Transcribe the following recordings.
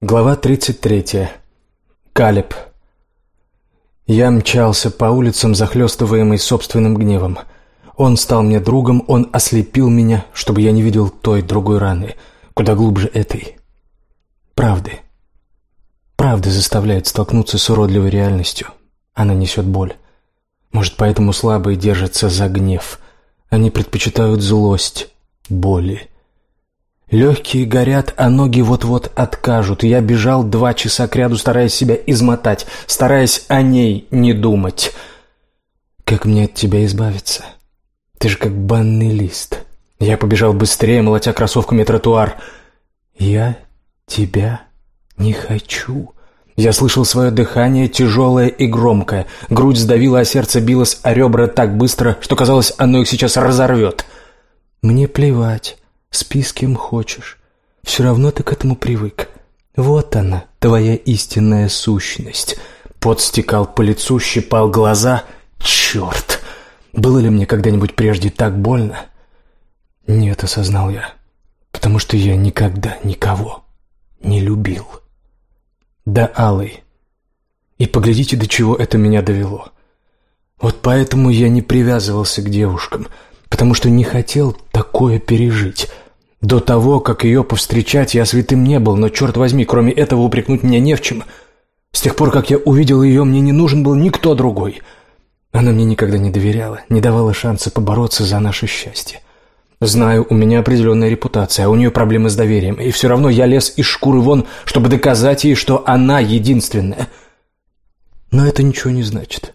Глава 33. Калеб. Я мчался по улицам, захлестываемый собственным гневом. Он стал мне другом, он ослепил меня, чтобы я не видел той другой раны, куда глубже этой. Правды. Правда заставляет столкнуться с уродливой реальностью. Она несет боль. Может, поэтому слабые держатся за гнев. Они предпочитают злость, боли. Легкие горят, а ноги вот-вот откажут. Я бежал два часа кряду, стараясь себя измотать, стараясь о ней не думать. Как мне от тебя избавиться? Ты же как банный лист. Я побежал быстрее, молотя кроссовками тротуар. Я тебя не хочу. Я слышал свое дыхание, тяжелое и громкое. Грудь сдавила, а сердце билось о ребра так быстро, что казалось, оно их сейчас разорвет. Мне плевать. Спи с кем хочешь. Все равно ты к этому привык. Вот она, твоя истинная сущность. Пот стекал по лицу, щипал глаза. Черт! Было ли мне когда-нибудь прежде так больно? Нет, осознал я. Потому что я никогда никого не любил. До алой. И поглядите, до чего это меня довело. Вот поэтому я не привязывался к девушкам, потому что не хотел такое пережить. До того, как ее повстречать, я святым не был, но, черт возьми, кроме этого упрекнуть меня не в чем. С тех пор, как я увидел ее, мне не нужен был никто другой. Она мне никогда не доверяла, не давала шанса побороться за наше счастье. Знаю, у меня определенная репутация, а у нее проблемы с доверием, и все равно я лез из шкуры вон, чтобы доказать ей, что она единственная. Но это ничего не значит.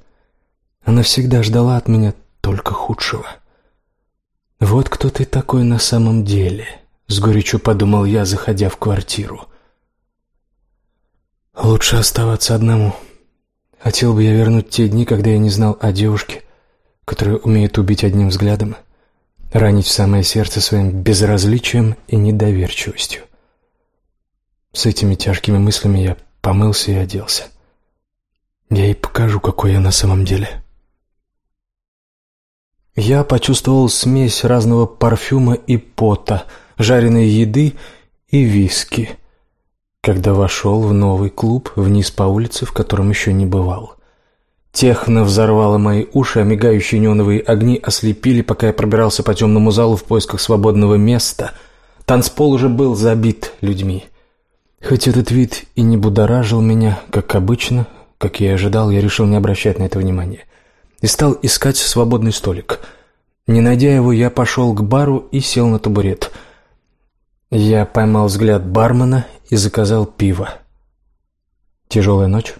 Она всегда ждала от меня только худшего. «Вот кто ты такой на самом деле», — с горечью подумал я, заходя в квартиру. «Лучше оставаться одному. Хотел бы я вернуть те дни, когда я не знал о девушке, которая умеет убить одним взглядом, ранить в самое сердце своим безразличием и недоверчивостью. С этими тяжкими мыслями я помылся и оделся. Я ей покажу, какой я на самом деле». Я почувствовал смесь разного парфюма и пота, жареной еды и виски, когда вошел в новый клуб вниз по улице, в котором еще не бывал. Техно взорвало мои уши, а мигающие неоновые огни ослепили, пока я пробирался по темному залу в поисках свободного места. Танцпол уже был забит людьми. Хоть этот вид и не будоражил меня, как обычно, как я и ожидал, я решил не обращать на это внимания и стал искать свободный столик. Не найдя его, я пошел к бару и сел на табурет. Я поймал взгляд бармена и заказал пиво. Тяжелая ночь.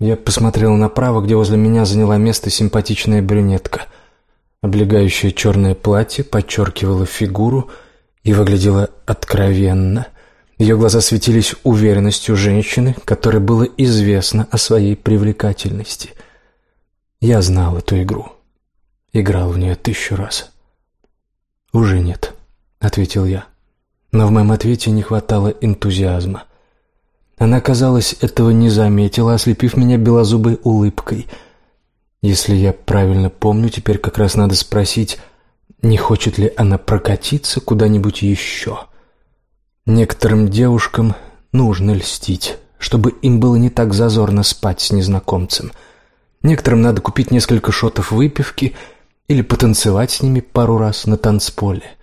Я посмотрел направо, где возле меня заняла место симпатичная брюнетка. Облегающее черное платье подчеркивало фигуру и выглядело откровенно. Ее глаза светились уверенностью женщины, которой было известно о своей привлекательности — я знал эту игру. Играл в нее тысячу раз. «Уже нет», — ответил я. Но в моем ответе не хватало энтузиазма. Она, казалось, этого не заметила, ослепив меня белозубой улыбкой. Если я правильно помню, теперь как раз надо спросить, не хочет ли она прокатиться куда-нибудь еще. Некоторым девушкам нужно льстить, чтобы им было не так зазорно спать с незнакомцем — Некоторым надо купить несколько шотов выпивки или потанцевать с ними пару раз на танцполе.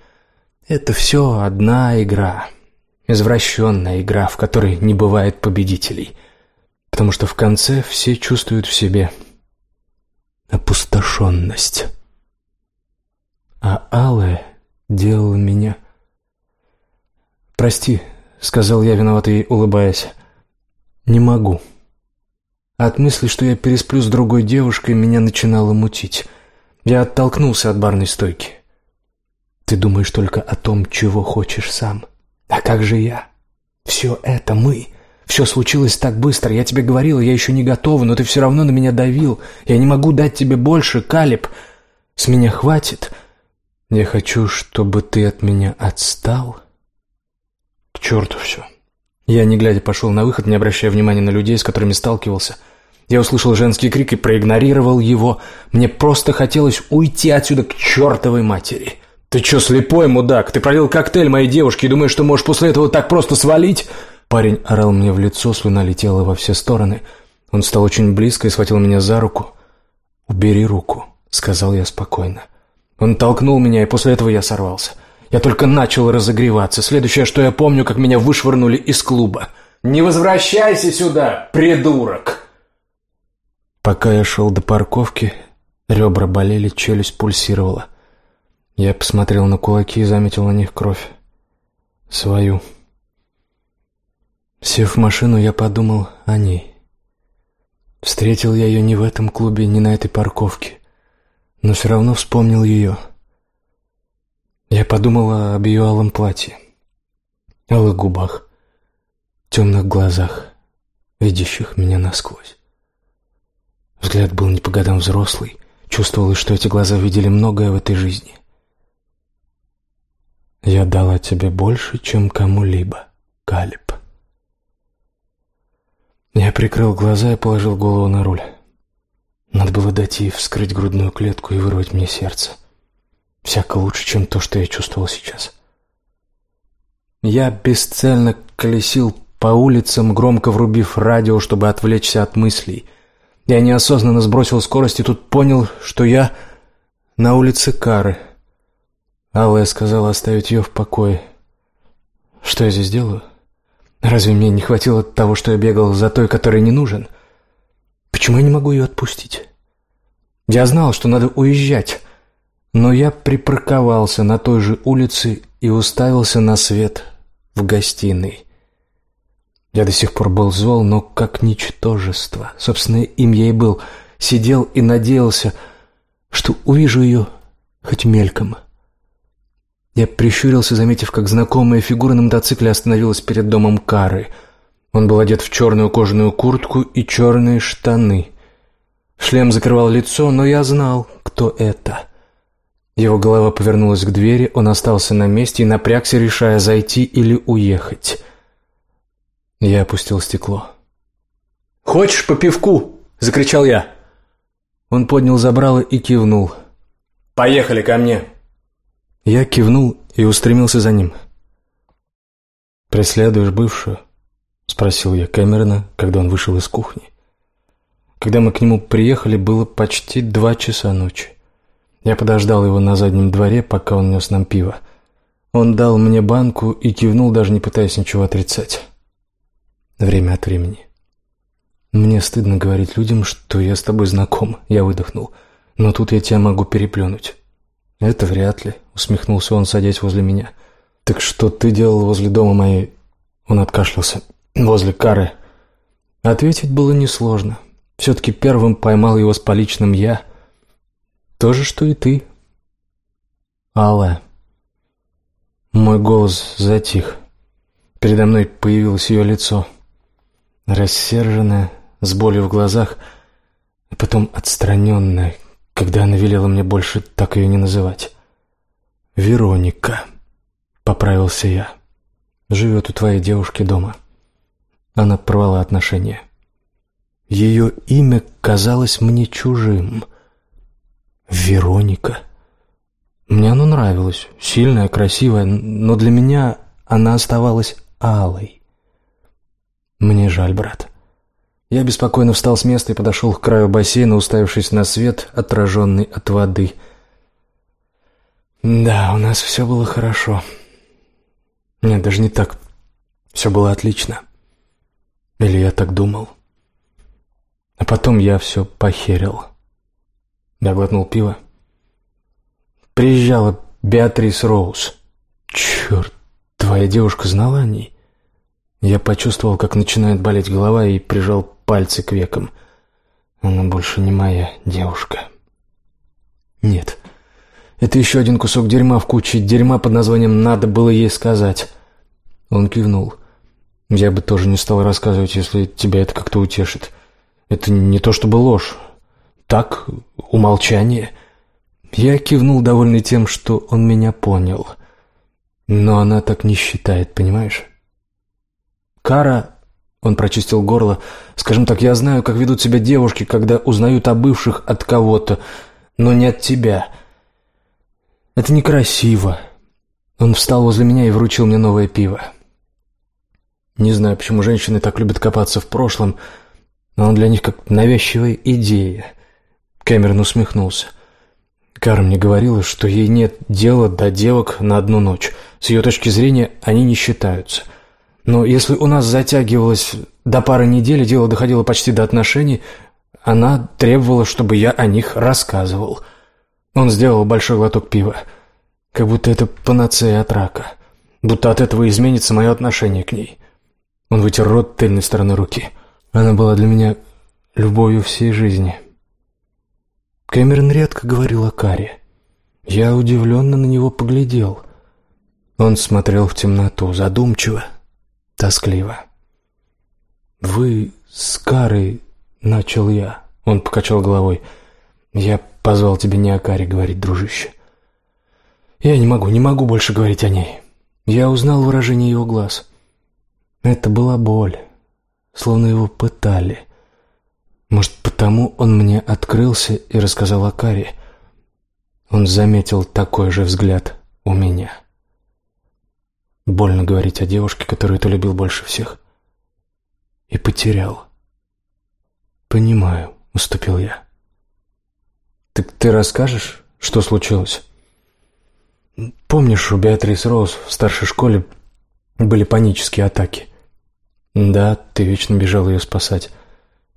Это все одна игра, извращенная игра, в которой не бывает победителей, потому что в конце все чувствуют в себе опустошенность. А Алая делала меня... «Прости», — сказал я, виноватый, улыбаясь, — «не могу». От мысли, что я пересплю с другой девушкой, меня начинало мутить. Я оттолкнулся от барной стойки. Ты думаешь только о том, чего хочешь сам. А как же я? Все это мы. Все случилось так быстро. Я тебе говорил, я еще не готова, но ты все равно на меня давил. Я не могу дать тебе больше, Калиб. С меня хватит. Я хочу, чтобы ты от меня отстал. К черту все. Я, не глядя, пошел на выход, не обращая внимания на людей, с которыми сталкивался. Я услышал женский крик и проигнорировал его. Мне просто хотелось уйти отсюда к чертовой матери. «Ты что, слепой, мудак? Ты пролил коктейль моей девушке и думаешь, что можешь после этого так просто свалить?» Парень орал мне в лицо, слюна летела во все стороны. Он стал очень близко и схватил меня за руку. «Убери руку», — сказал я спокойно. Он толкнул меня, и после этого я сорвался. Я только начал разогреваться. Следующее, что я помню, как меня вышвырнули из клуба. «Не возвращайся сюда, придурок!» Пока я шел до парковки, ребра болели, челюсть пульсировала. Я посмотрел на кулаки и заметил на них кровь. Свою. Сев в машину, я подумал о ней. Встретил я ее не в этом клубе, не на этой парковке, но все равно вспомнил ее. Я подумал об ее алом платье, алых губах, темных глазах, видящих меня насквозь. Взгляд был не по годам взрослый, чувствовалось, что эти глаза видели многое в этой жизни. «Я дала тебе больше, чем кому-либо, Калиб». Я прикрыл глаза и положил голову на руль. Надо было дать ей вскрыть грудную клетку и вырвать мне сердце. Всяко лучше, чем то, что я чувствовал сейчас. Я бесцельно колесил по улицам, громко врубив радио, чтобы отвлечься от мыслей. Я неосознанно сбросил скорость и тут понял, что я на улице Кары. Алла сказала оставить ее в покое. Что я здесь делаю? Разве мне не хватило того, что я бегал за той, которой не нужен? Почему я не могу ее отпустить? Я знал, что надо уезжать, но я припарковался на той же улице и уставился на свет в гостиной. Я до сих пор был зол, но как ничтожество. Собственно, им я и был. Сидел и надеялся, что увижу ее хоть мельком. — я прищурился, заметив, как знакомая фигура на мотоцикле остановилась перед домом Кары. Он был одет в черную кожаную куртку и черные штаны. Шлем закрывал лицо, но я знал, кто это. Его голова повернулась к двери, он остался на месте и напрягся, решая, зайти или уехать. Я опустил стекло. «Хочешь по пивку?» — закричал я. Он поднял забрало и кивнул. «Поехали ко мне!» Я кивнул и устремился за ним. «Преследуешь бывшую?» — спросил я Кэмерона, когда он вышел из кухни. Когда мы к нему приехали, было почти два часа ночи. Я подождал его на заднем дворе, пока он нес нам пиво. Он дал мне банку и кивнул, даже не пытаясь ничего отрицать. Время от времени. «Мне стыдно говорить людям, что я с тобой знаком», — я выдохнул. «Но тут я тебя могу переплюнуть». «Это вряд ли», — усмехнулся он, садясь возле меня. «Так что ты делал возле дома моей...» Он откашлялся. «Возле кары». Ответить было несложно. Все-таки первым поймал его с поличным я. То же, что и ты. Алла. Мой голос затих. Передо мной появилось ее лицо. Рассерженное, с болью в глазах, а потом отстраненное, когда она велела мне больше так ее не называть. «Вероника», — поправился я, — «живет у твоей девушки дома». Она порвала отношения. Ее имя казалось мне чужим. Вероника. Мне оно нравилось, сильная, красивая, но для меня она оставалась алой. Мне жаль, брат. Я беспокойно встал с места и подошел к краю бассейна, уставившись на свет, отраженный от воды. Да, у нас все было хорошо. Нет, даже не так. Все было отлично. Или я так думал. А потом я все похерил. Я глотнул пиво. Приезжала Беатрис Роуз. Черт, твоя девушка знала о ней? Я почувствовал, как начинает болеть голова и прижал пальцы к векам. Она больше не моя девушка. Нет. Это еще один кусок дерьма в куче дерьма под названием «надо было ей сказать». Он кивнул. Я бы тоже не стал рассказывать, если тебя это как-то утешит. Это не то чтобы ложь. Так, умолчание. Я кивнул, довольный тем, что он меня понял. Но она так не считает, понимаешь? Кара он прочистил горло. «Скажем так, я знаю, как ведут себя девушки, когда узнают о бывших от кого-то, но не от тебя. Это некрасиво». Он встал возле меня и вручил мне новое пиво. Не знаю, почему женщины так любят копаться в прошлом, но он для них как навязчивая идея. Кэмерон усмехнулся. Кара мне говорила, что ей нет дела до девок на одну ночь. С ее точки зрения они не считаются. Но если у нас затягивалось до пары недель, дело доходило почти до отношений, она требовала, чтобы я о них рассказывал. Он сделал большой глоток пива. Как будто это панацея от рака. Будто от этого изменится мое отношение к ней. Он вытер рот тыльной стороной руки. Она была для меня любовью всей жизни. Кэмерон редко говорил о Каре. Я удивленно на него поглядел. Он смотрел в темноту, задумчиво, тоскливо. «Вы с Карой...» — начал я. Он покачал головой. «Я позвал тебя не о Каре говорить, дружище. Я не могу, не могу больше говорить о ней. Я узнал выражение его глаз. Это была боль, словно его пытали. Может, потому он мне открылся и рассказал о Каре. Он заметил такой же взгляд у меня. Больно говорить о девушке, которую ты любил больше всех. И потерял. «Понимаю», — уступил я. «Так ты расскажешь, что случилось?» «Помнишь, у Беатрис Роуз в старшей школе были панические атаки?» «Да, ты вечно бежал ее спасать.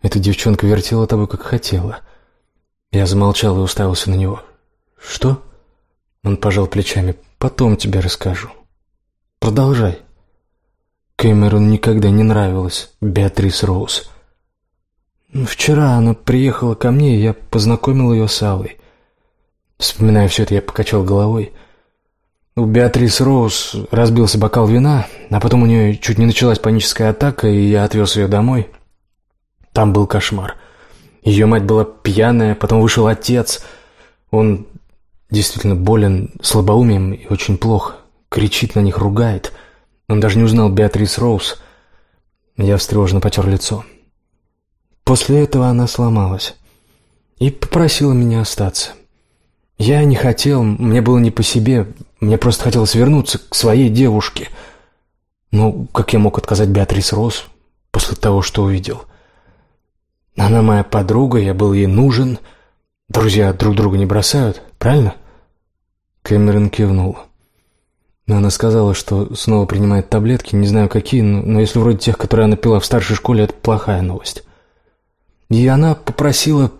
Эта девчонка вертела тобой, как хотела». Я замолчал и уставился на него. «Что?» Он пожал плечами. «Потом тебе расскажу. Продолжай». Кэмерон никогда не нравилась Беатрис Роуз. Вчера она приехала ко мне, и я познакомил ее с Аллой. Вспоминая все это, я покачал головой. У Беатрис Роуз разбился бокал вина, а потом у нее чуть не началась паническая атака, и я отвез ее домой. Там был кошмар. Ее мать была пьяная, потом вышел отец. Он действительно болен слабоумием и очень плохо. Кричит на них, ругает. Он даже не узнал Беатрис Роуз. Я встревоженно потер лицо. После этого она сломалась и попросила меня остаться. Я не хотел, мне было не по себе, мне просто хотелось вернуться к своей девушке. Ну, как я мог отказать Беатрис Рос после того, что увидел? Она моя подруга, я был ей нужен. Друзья друг друга не бросают, правильно? Кэмерон кивнул. Но она сказала, что снова принимает таблетки, не знаю какие, но, но если вроде тех, которые она пила в старшей школе, это плохая новость. И она попросила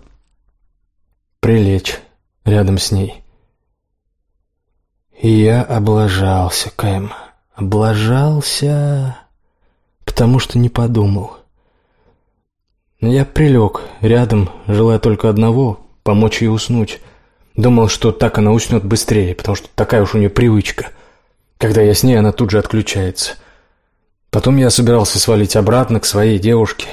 прилечь рядом с ней. И я облажался, Кэм. Облажался, потому что не подумал. Я прилег рядом, желая только одного — помочь ей уснуть. Думал, что так она уснет быстрее, потому что такая уж у нее привычка. Когда я с ней, она тут же отключается. Потом я собирался свалить обратно к своей девушке.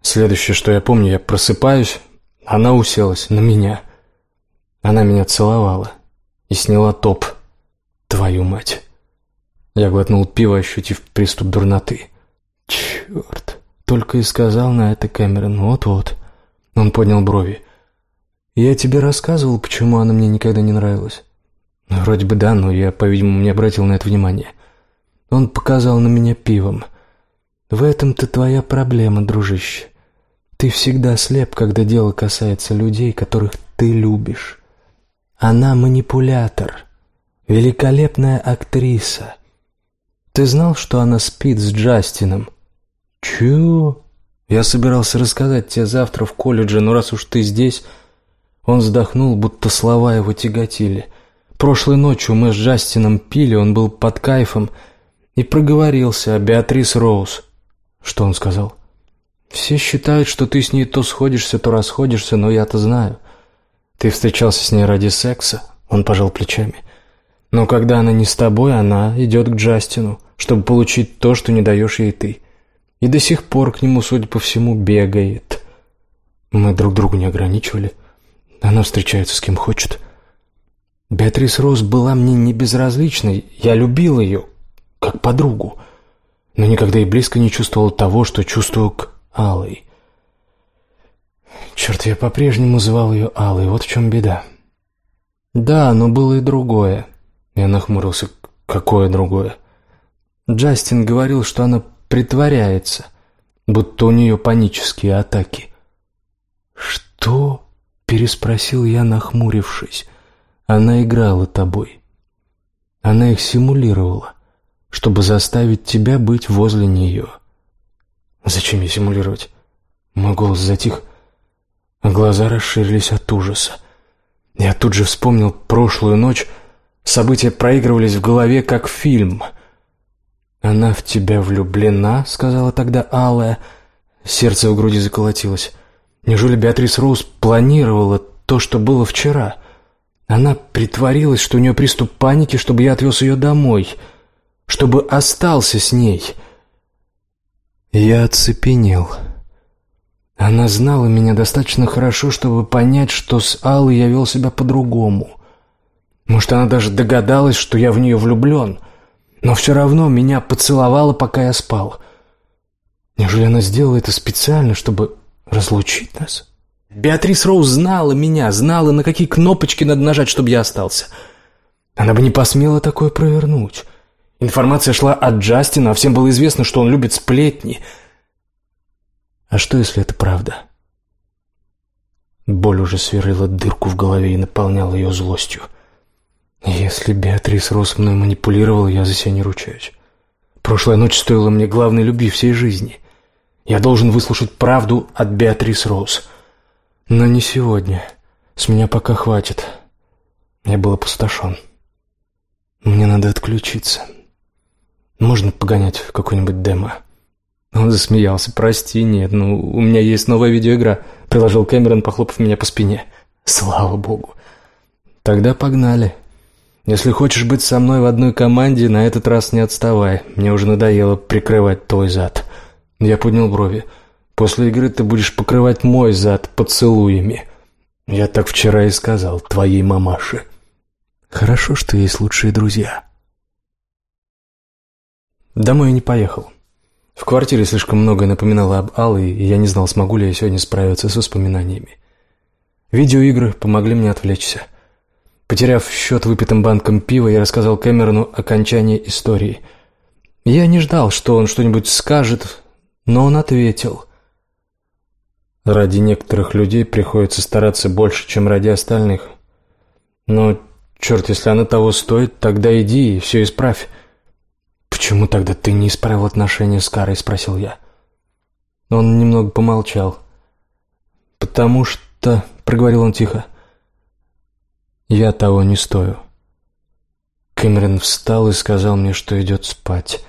Следующее, что я помню, я просыпаюсь, она уселась на меня — она меня целовала и сняла топ. Твою мать. Я глотнул пиво, ощутив приступ дурноты. Черт. Только и сказал на это Кэмерон. Вот-вот. Он поднял брови. Я тебе рассказывал, почему она мне никогда не нравилась? Вроде бы да, но я, по-видимому, не обратил на это внимания. Он показал на меня пивом. В этом-то твоя проблема, дружище. Ты всегда слеп, когда дело касается людей, которых ты любишь. Она манипулятор, великолепная актриса. Ты знал, что она спит с Джастином? Чё? Я собирался рассказать тебе завтра в колледже, но раз уж ты здесь... Он вздохнул, будто слова его тяготили. Прошлой ночью мы с Джастином пили, он был под кайфом и проговорился о Беатрис Роуз. Что он сказал? Все считают, что ты с ней то сходишься, то расходишься, но я-то знаю. Ты встречался с ней ради секса?» Он пожал плечами. «Но когда она не с тобой, она идет к Джастину, чтобы получить то, что не даешь ей ты. И до сих пор к нему, судя по всему, бегает. Мы друг друга не ограничивали. Она встречается с кем хочет. Беатрис Роуз была мне не безразличной. Я любил ее, как подругу, но никогда и близко не чувствовал того, что чувствую к Алой. Черт, я по-прежнему звал ее Аллой, вот в чем беда. Да, но было и другое. Я нахмурился. Какое другое? Джастин говорил, что она притворяется, будто у нее панические атаки. «Что?» — переспросил я, нахмурившись. «Она играла тобой. Она их симулировала, чтобы заставить тебя быть возле нее». «Зачем ей симулировать?» Мой голос затих, а глаза расширились от ужаса. Я тут же вспомнил прошлую ночь. События проигрывались в голове, как фильм. «Она в тебя влюблена», — сказала тогда Алая. Сердце в груди заколотилось. Неужели Беатрис Роуз планировала то, что было вчера? Она притворилась, что у нее приступ паники, чтобы я отвез ее домой, чтобы остался с ней. Я оцепенел. Она знала меня достаточно хорошо, чтобы понять, что с Аллой я вел себя по-другому. Может, она даже догадалась, что я в нее влюблен, но все равно меня поцеловала, пока я спал. Неужели она сделала это специально, чтобы разлучить нас? Беатрис Роуз знала меня, знала, на какие кнопочки надо нажать, чтобы я остался. Она бы не посмела такое провернуть. Информация шла от Джастина, а всем было известно, что он любит сплетни — а что, если это правда? Боль уже сверлила дырку в голове и наполняла ее злостью. Если Беатрис Рос мной манипулировала, я за себя не ручаюсь. Прошлая ночь стоила мне главной любви всей жизни. Я должен выслушать правду от Беатрис Роуз. Но не сегодня. С меня пока хватит. Я был опустошен. Мне надо отключиться. Можно погонять в какой-нибудь демо. Он засмеялся. «Прости, нет, ну, у меня есть новая видеоигра», — приложил Кэмерон, похлопав меня по спине. «Слава богу». «Тогда погнали. Если хочешь быть со мной в одной команде, на этот раз не отставай. Мне уже надоело прикрывать твой зад». Я поднял брови. «После игры ты будешь покрывать мой зад поцелуями». «Я так вчера и сказал, твоей мамаше». «Хорошо, что есть лучшие друзья». Домой я не поехал. В квартире слишком многое напоминало об Алле, и я не знал, смогу ли я сегодня справиться с воспоминаниями. Видеоигры помогли мне отвлечься. Потеряв счет выпитым банком пива, я рассказал Кэмерону окончание истории. Я не ждал, что он что-нибудь скажет, но он ответил. Ради некоторых людей приходится стараться больше, чем ради остальных. Но, черт, если она того стоит, тогда иди и все исправь. «Почему тогда ты не исправил отношения с Карой?» — спросил я. Он немного помолчал. «Потому что...» — проговорил он тихо. «Я того не стою». Кэмерон встал и сказал мне, что идет спать.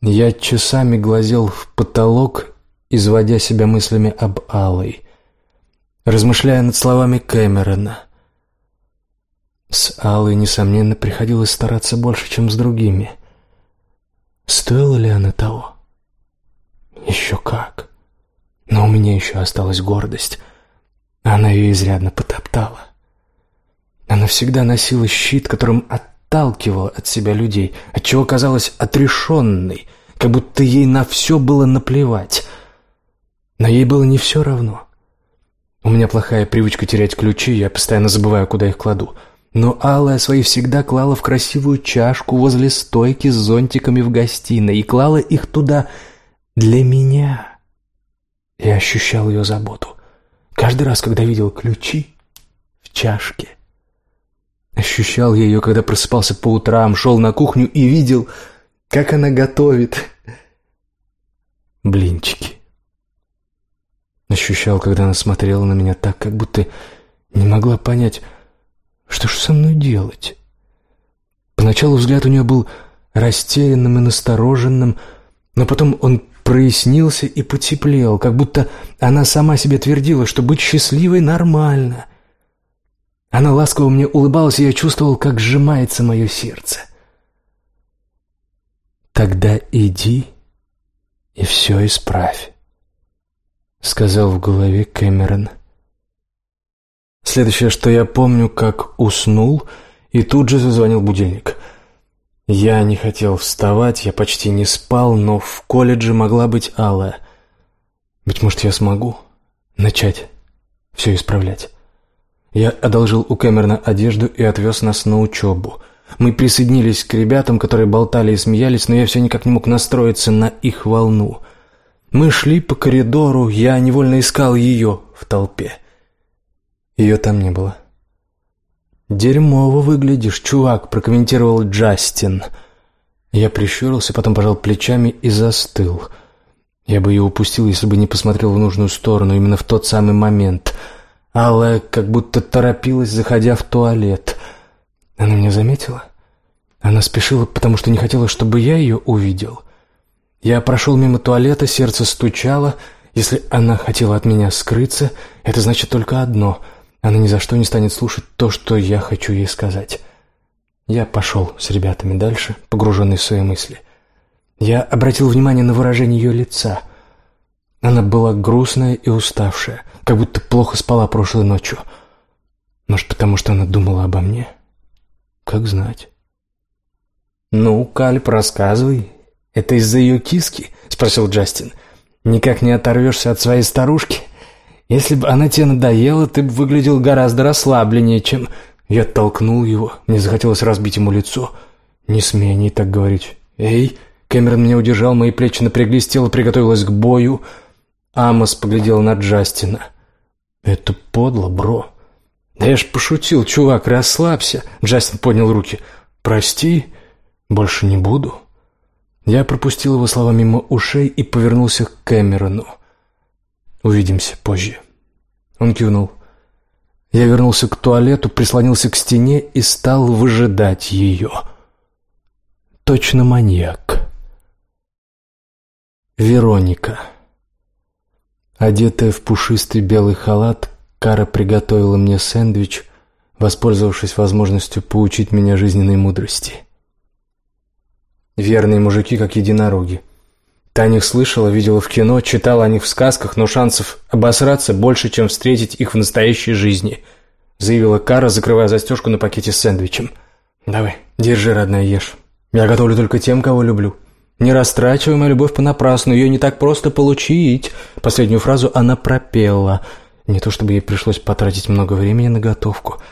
Я часами глазел в потолок, изводя себя мыслями об Алой, размышляя над словами Кэмерона — с Аллой, несомненно, приходилось стараться больше, чем с другими. Стоила ли она того? Еще как. Но у меня еще осталась гордость. Она ее изрядно потоптала. Она всегда носила щит, которым отталкивала от себя людей, отчего казалась отрешенной, как будто ей на все было наплевать. Но ей было не все равно. У меня плохая привычка терять ключи, я постоянно забываю, куда их кладу — но Алая свои всегда клала в красивую чашку возле стойки с зонтиками в гостиной и клала их туда для меня. Я ощущал ее заботу. Каждый раз, когда видел ключи в чашке. Ощущал я ее, когда просыпался по утрам, шел на кухню и видел, как она готовит блинчики. Ощущал, когда она смотрела на меня так, как будто не могла понять, что же со мной делать? Поначалу взгляд у нее был растерянным и настороженным, но потом он прояснился и потеплел, как будто она сама себе твердила, что быть счастливой нормально. Она ласково мне улыбалась, и я чувствовал, как сжимается мое сердце. «Тогда иди и все исправь», — сказал в голове Кэмерон. Следующее, что я помню, как уснул, и тут же зазвонил будильник. Я не хотел вставать, я почти не спал, но в колледже могла быть Алла. Быть может, я смогу начать все исправлять. Я одолжил у Кэмерона одежду и отвез нас на учебу. Мы присоединились к ребятам, которые болтали и смеялись, но я все никак не мог настроиться на их волну. Мы шли по коридору, я невольно искал ее в толпе. Ее там не было. «Дерьмово выглядишь, чувак», — прокомментировал Джастин. Я прищурился, потом пожал плечами и застыл. Я бы ее упустил, если бы не посмотрел в нужную сторону именно в тот самый момент. Алла как будто торопилась, заходя в туалет. Она меня заметила? Она спешила, потому что не хотела, чтобы я ее увидел. Я прошел мимо туалета, сердце стучало. Если она хотела от меня скрыться, это значит только одно — она ни за что не станет слушать то, что я хочу ей сказать. Я пошел с ребятами дальше, погруженный в свои мысли. Я обратил внимание на выражение ее лица. Она была грустная и уставшая, как будто плохо спала прошлой ночью. Может, потому что она думала обо мне? Как знать. «Ну, Кальп, рассказывай. Это из-за ее киски?» — спросил Джастин. «Никак не оторвешься от своей старушки?» Если бы она тебе надоела, ты бы выглядел гораздо расслабленнее, чем...» Я толкнул его, мне захотелось разбить ему лицо. «Не смей не так говорить». «Эй!» Кэмерон меня удержал, мои плечи напряглись, тело приготовилось к бою. Амос поглядел на Джастина. «Это подло, бро». «Да я ж пошутил, чувак, расслабься». Джастин поднял руки. «Прости, больше не буду». Я пропустил его слова мимо ушей и повернулся к Кэмерону. Увидимся позже». Он кивнул. Я вернулся к туалету, прислонился к стене и стал выжидать ее. Точно маньяк. Вероника. Одетая в пушистый белый халат, Кара приготовила мне сэндвич, воспользовавшись возможностью поучить меня жизненной мудрости. Верные мужики, как единороги. Ты о них слышала, видела в кино, читала о них в сказках, но шансов обосраться больше, чем встретить их в настоящей жизни», — заявила Кара, закрывая застежку на пакете с сэндвичем. «Давай, держи, родная, ешь. Я готовлю только тем, кого люблю. Не растрачивай мою любовь понапрасну, ее не так просто получить». Последнюю фразу она пропела. Не то чтобы ей пришлось потратить много времени на готовку.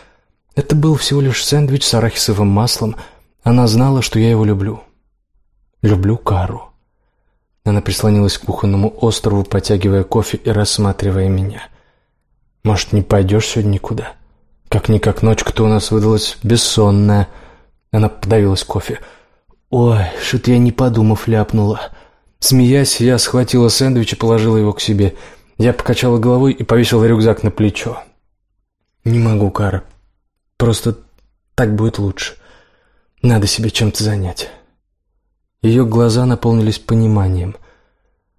Это был всего лишь сэндвич с арахисовым маслом. Она знала, что я его люблю. Люблю Кару. Она прислонилась к кухонному острову, потягивая кофе и рассматривая меня. «Может, не пойдешь сегодня никуда? Как-никак ночка-то у нас выдалась бессонная». Она подавилась кофе. «Ой, что-то я не подумав ляпнула». Смеясь, я схватила сэндвич и положила его к себе. Я покачала головой и повесила рюкзак на плечо. «Не могу, Кара. Просто так будет лучше. Надо себе чем-то занять». Ее глаза наполнились пониманием.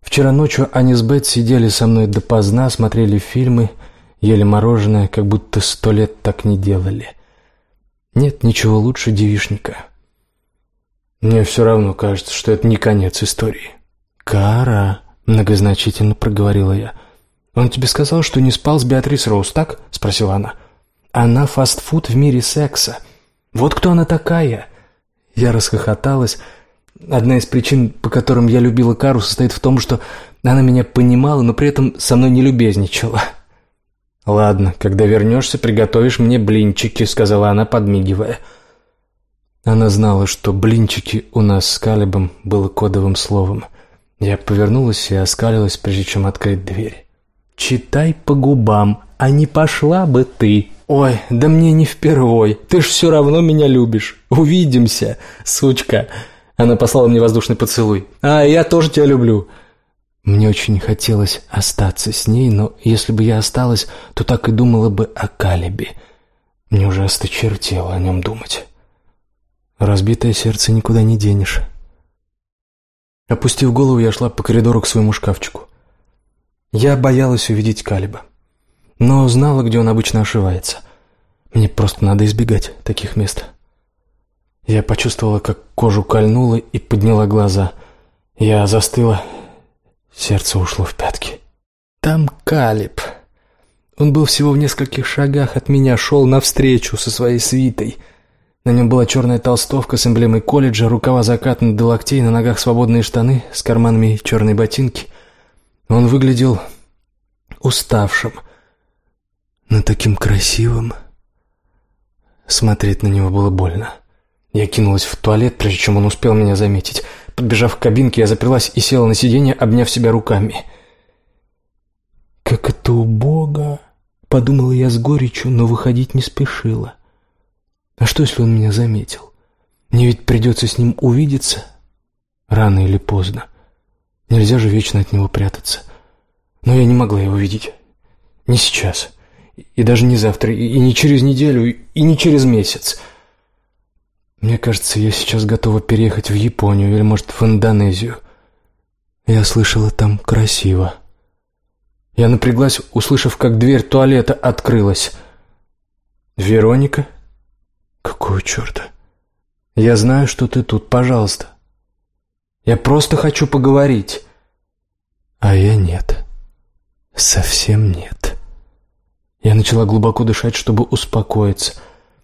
Вчера ночью они с Бет сидели со мной допоздна, смотрели фильмы, ели мороженое, как будто сто лет так не делали. Нет ничего лучше девишника. Мне все равно кажется, что это не конец истории. «Кара», — многозначительно проговорила я. «Он тебе сказал, что не спал с Беатрис Роуз, так?» — спросила она. «Она фастфуд в мире секса. Вот кто она такая?» Я расхохоталась, — Одна из причин, по которым я любила Кару, состоит в том, что она меня понимала, но при этом со мной не любезничала. «Ладно, когда вернешься, приготовишь мне блинчики», — сказала она, подмигивая. Она знала, что «блинчики» у нас с Калибом было кодовым словом. Я повернулась и оскалилась, прежде чем открыть дверь. «Читай по губам, а не пошла бы ты!» «Ой, да мне не впервой, ты ж все равно меня любишь. Увидимся, сучка!» Она послала мне воздушный поцелуй. «А, я тоже тебя люблю». Мне очень хотелось остаться с ней, но если бы я осталась, то так и думала бы о Калибе. Мне уже осточертело о нем думать. Разбитое сердце никуда не денешь. Опустив голову, я шла по коридору к своему шкафчику. Я боялась увидеть Калиба, но знала, где он обычно ошивается. Мне просто надо избегать таких мест. Я почувствовала, как кожу кольнуло и подняла глаза. Я застыла, сердце ушло в пятки. Там Калиб. Он был всего в нескольких шагах от меня, шел навстречу со своей свитой. На нем была черная толстовка с эмблемой колледжа, рукава закатаны до локтей, на ногах свободные штаны с карманами черной ботинки. Он выглядел уставшим, но таким красивым. Смотреть на него было больно. Я кинулась в туалет, прежде чем он успел меня заметить. Подбежав к кабинке, я заперлась и села на сиденье, обняв себя руками. «Как это убого!» — подумала я с горечью, но выходить не спешила. «А что, если он меня заметил? Мне ведь придется с ним увидеться, рано или поздно. Нельзя же вечно от него прятаться. Но я не могла его видеть. Не сейчас. И даже не завтра, и не через неделю, и не через месяц. Мне кажется, я сейчас готова переехать в Японию или, может, в Индонезию. Я слышала, там красиво. Я напряглась, услышав, как дверь туалета открылась. «Вероника? Какого черта? Я знаю, что ты тут, пожалуйста. Я просто хочу поговорить». А я нет. Совсем нет. Я начала глубоко дышать, чтобы успокоиться.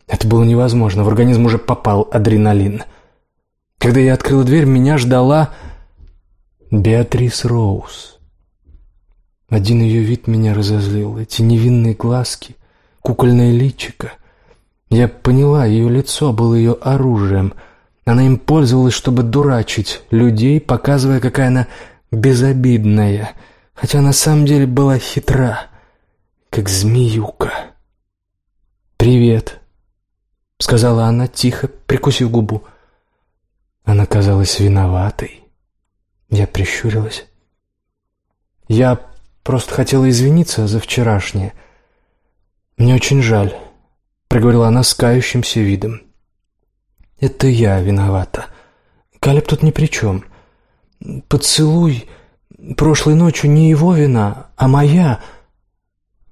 Это было невозможно, в организм уже попал адреналин. Когда я открыла дверь, меня ждала Беатрис Роуз. Один ее вид меня разозлил. Эти невинные глазки, кукольное личико. Я поняла, ее лицо было ее оружием. Она им пользовалась, чтобы дурачить людей, показывая, какая она безобидная, хотя на самом деле была хитра, как змеюка. «Привет», — сказала она тихо, прикусив губу. Она казалась виноватой. Я прищурилась. «Я просто хотела извиниться за вчерашнее. Мне очень жаль», — проговорила она с кающимся видом. «Это я виновата. Калеб тут ни при чем. Поцелуй прошлой ночью не его вина, а моя».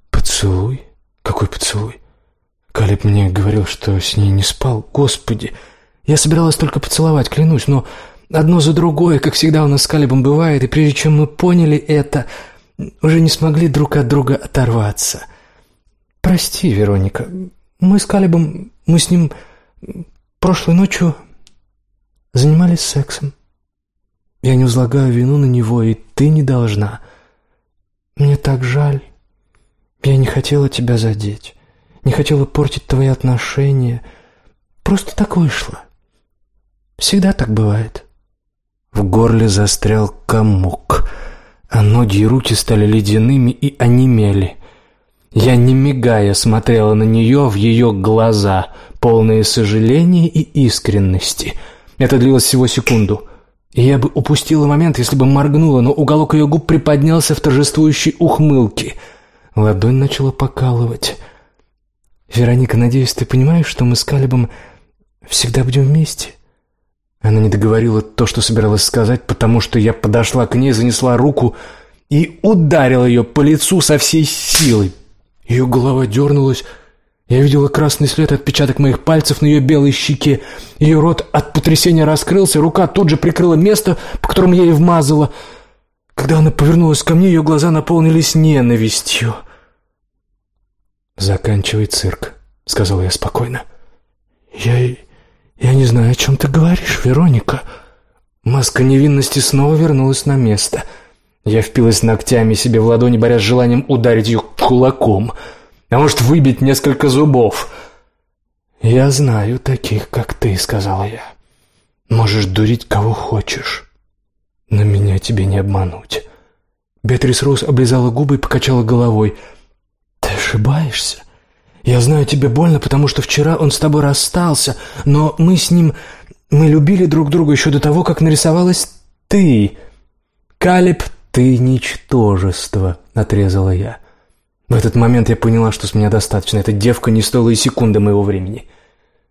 «Поцелуй? Какой поцелуй?» Калиб мне говорил, что с ней не спал. Господи, я собиралась только поцеловать, клянусь, но одно за другое, как всегда у нас с Калибом бывает, и прежде чем мы поняли это, уже не смогли друг от друга оторваться. Прости, Вероника, мы с Калибом, мы с ним прошлой ночью занимались сексом. Я не возлагаю вину на него, и ты не должна. Мне так жаль. Я не хотела тебя задеть не хотела портить твои отношения. Просто так вышло. Всегда так бывает». В горле застрял комок, а ноги и руки стали ледяными и онемели. Я, не мигая, смотрела на нее в ее глаза, полные сожаления и искренности. Это длилось всего секунду. И я бы упустила момент, если бы моргнула, но уголок ее губ приподнялся в торжествующей ухмылке. Ладонь начала покалывать. «Вероника, надеюсь, ты понимаешь, что мы с Калибом всегда будем вместе?» Она не договорила то, что собиралась сказать, потому что я подошла к ней, занесла руку и ударила ее по лицу со всей силой. Ее голова дернулась. Я видела красный след, отпечаток моих пальцев на ее белой щеке. Ее рот от потрясения раскрылся, рука тут же прикрыла место, по которому я ей вмазала. Когда она повернулась ко мне, ее глаза наполнились ненавистью. «Заканчивай цирк», — сказал я спокойно. «Я... я не знаю, о чем ты говоришь, Вероника». Маска невинности снова вернулась на место. Я впилась ногтями себе в ладони, борясь с желанием ударить ее кулаком, а может, выбить несколько зубов. «Я знаю таких, как ты», — сказала я. «Можешь дурить кого хочешь, но меня тебе не обмануть». Беатрис Роуз облизала губы и покачала головой — «Ты ошибаешься. Я знаю, тебе больно, потому что вчера он с тобой расстался, но мы с ним... Мы любили друг друга еще до того, как нарисовалась ты. Калиб, ты ничтожество», — отрезала я. В этот момент я поняла, что с меня достаточно. Эта девка не стоила и секунды моего времени.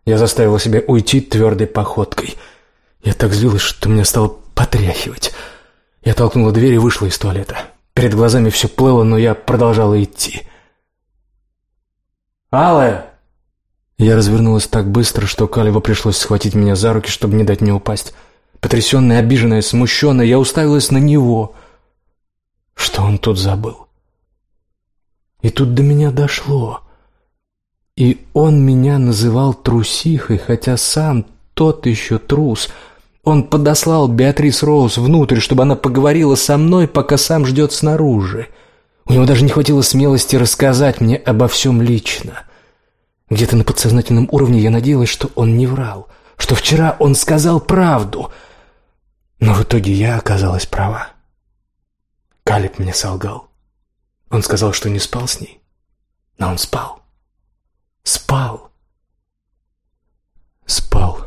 Я заставила себя уйти твердой походкой. Я так злилась, что меня стало потряхивать. Я толкнула дверь и вышла из туалета. Перед глазами все плыло, но я продолжала идти. «Алая!» Я развернулась так быстро, что Калева пришлось схватить меня за руки, чтобы не дать мне упасть. Потрясенная, обиженная, смущенная, я уставилась на него. Что он тут забыл? И тут до меня дошло. И он меня называл трусихой, хотя сам тот еще трус. Он подослал Беатрис Роуз внутрь, чтобы она поговорила со мной, пока сам ждет снаружи. — у него даже не хватило смелости рассказать мне обо всем лично. Где-то на подсознательном уровне я надеялась, что он не врал, что вчера он сказал правду. Но в итоге я оказалась права. Калиб мне солгал. Он сказал, что не спал с ней, но он спал. Спал. Спал.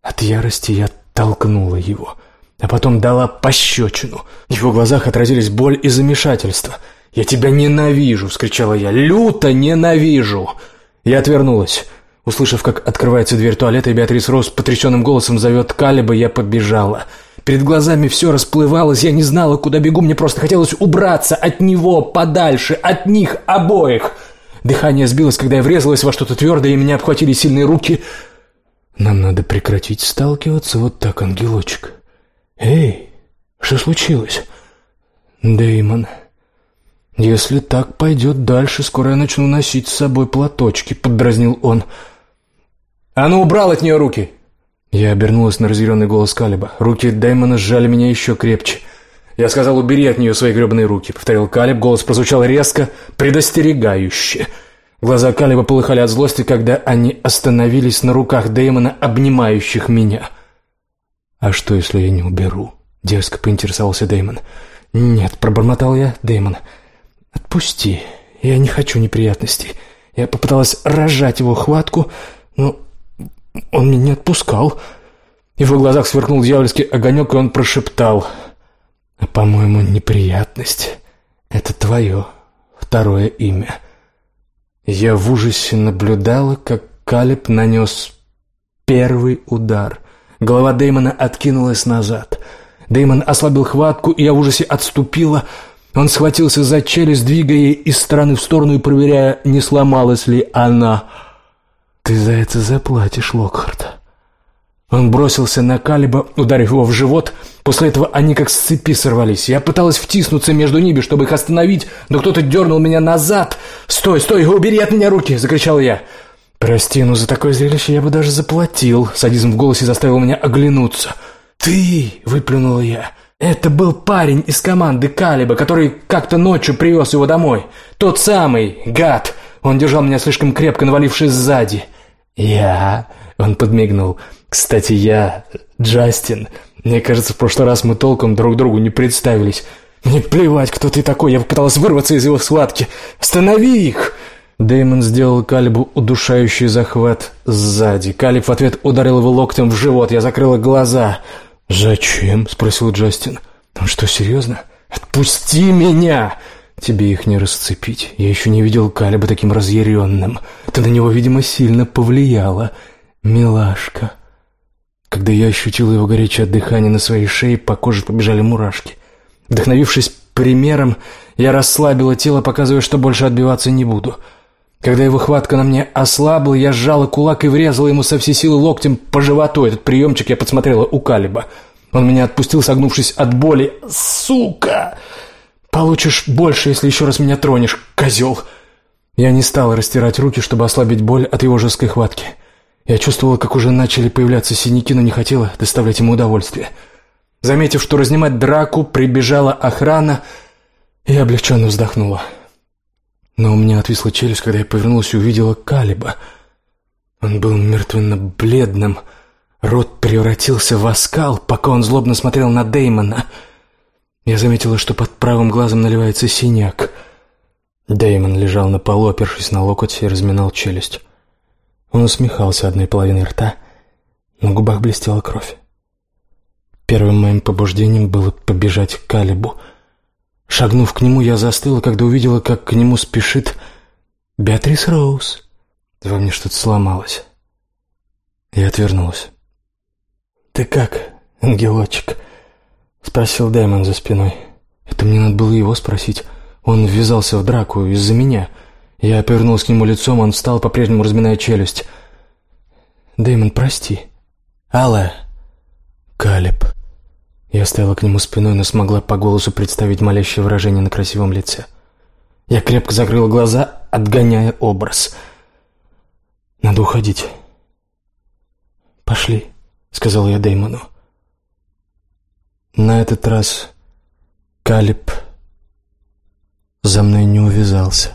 От ярости я толкнула его, а потом дала пощечину. В его глазах отразились боль и замешательство. «Я тебя ненавижу!» — вскричала я. «Люто ненавижу!» Я отвернулась. Услышав, как открывается дверь туалета, и Беатрис Рос потрясенным голосом зовет Калиба, я побежала. Перед глазами все расплывалось, я не знала, куда бегу, мне просто хотелось убраться от него, подальше, от них обоих. Дыхание сбилось, когда я врезалась во что-то твердое, и меня обхватили сильные руки. Нам надо прекратить сталкиваться вот так, ангелочек. Эй, что случилось? Дэймон, если так пойдет дальше, скоро я начну носить с собой платочки, поддразнил он. А ну, убрал от нее руки! Я обернулась на разъяренный голос Калиба. Руки Дэймона сжали меня еще крепче. «Я сказал, убери от нее свои гребаные руки», — повторил Калиб. Голос прозвучал резко, предостерегающе. Глаза Калиба полыхали от злости, когда они остановились на руках Дэймона, обнимающих меня. «А что, если я не уберу?» — дерзко поинтересовался Дэймон. «Нет», — пробормотал я, Дэймон. «Отпусти, я не хочу неприятностей». Я попыталась разжать его хватку, но он меня не отпускал. В его глазах сверкнул дьявольский огонек, и он прошептал. «А, по-моему, неприятность — это твое второе имя». Я в ужасе наблюдала, как Калиб нанес первый удар. Голова Дэймона откинулась назад. Дэймон ослабил хватку, и я в ужасе отступила. Он схватился за челюсть, двигая из стороны в сторону и проверяя, не сломалась ли она. «Ты за это заплатишь, Локхарт». Он бросился на Калиба, ударив его в живот. После этого они как с цепи сорвались. Я пыталась втиснуться между ними, чтобы их остановить, но кто-то дернул меня назад. «Стой, стой, убери от меня руки!» — закричал я. «Прости, но за такое зрелище я бы даже заплатил». Садизм в голосе заставил меня оглянуться. «Ты!» — выплюнула я. «Это был парень из команды Калиба, который как-то ночью привез его домой. Тот самый, гад!» Он держал меня слишком крепко, навалившись сзади. «Я...» — он подмигнул. «Кстати, я... Джастин. Мне кажется, в прошлый раз мы толком друг другу не представились. Мне плевать, кто ты такой. Я попыталась вырваться из его схватки. Останови их!» Дэймон сделал Калибу удушающий захват сзади. Калиб в ответ ударил его локтем в живот. Я закрыла глаза. «Зачем?» — спросил Джастин. «Он что, серьезно?» «Отпусти меня!» «Тебе их не расцепить. Я еще не видел Калиба таким разъяренным. Ты на него, видимо, сильно повлияла, милашка». Когда я ощутил его горячее дыхание на своей шее, по коже побежали мурашки. Вдохновившись примером, я расслабила тело, показывая, что больше отбиваться не буду. Когда его хватка на мне ослабла, я сжала кулак и врезала ему со всей силы локтем по животу. Этот приемчик я подсмотрела у Калиба. Он меня отпустил, согнувшись от боли. «Сука!» «Получишь больше, если еще раз меня тронешь, козел!» Я не стал растирать руки, чтобы ослабить боль от его жесткой хватки. Я чувствовала, как уже начали появляться синяки, но не хотела доставлять ему удовольствие. Заметив, что разнимать драку, прибежала охрана и облегченно вздохнула. Но у меня отвисла челюсть, когда я повернулась и увидела Калиба. Он был мертвенно-бледным, рот превратился в оскал, пока он злобно смотрел на Деймона — я заметила, что под правым глазом наливается синяк. Дэймон лежал на полу, опершись на локоть и разминал челюсть. Он усмехался одной половиной рта, на губах блестела кровь. Первым моим побуждением было побежать к Калибу. Шагнув к нему, я застыла, когда увидела, как к нему спешит Беатрис Роуз. Во мне что-то сломалось. Я отвернулась. «Ты как, ангелочек?» — спросил Дэймон за спиной. Это мне надо было его спросить. Он ввязался в драку из-за меня. Я повернулась к нему лицом, он встал, по-прежнему разминая челюсть. «Дэймон, прости». «Алла». «Калеб». Я стояла к нему спиной, но смогла по голосу представить молящее выражение на красивом лице. Я крепко закрыла глаза, отгоняя образ. «Надо уходить». «Пошли», — сказал я Дэймону. На этот раз Калиб за мной не увязался.